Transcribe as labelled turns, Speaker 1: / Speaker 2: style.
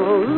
Speaker 1: Oh.